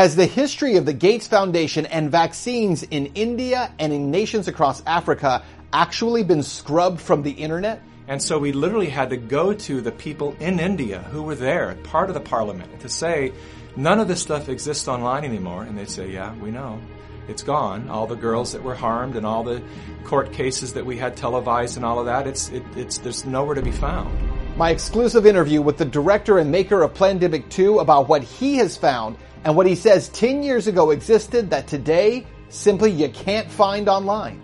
Has the history of the Gates Foundation and vaccines in India and in nations across Africa actually been scrubbed from the internet? And so we literally had to go to the people in India who were there, part of the parliament, to say, none of this stuff exists online anymore. And they'd say, yeah, we know. It's gone. All the girls that were harmed and all the court cases that we had televised and all of that, it's, it, it's, there's nowhere to be found. My exclusive interview with the director and maker of Plandemic 2 about what he has found and what he says 10 years ago existed that today simply you can't find online.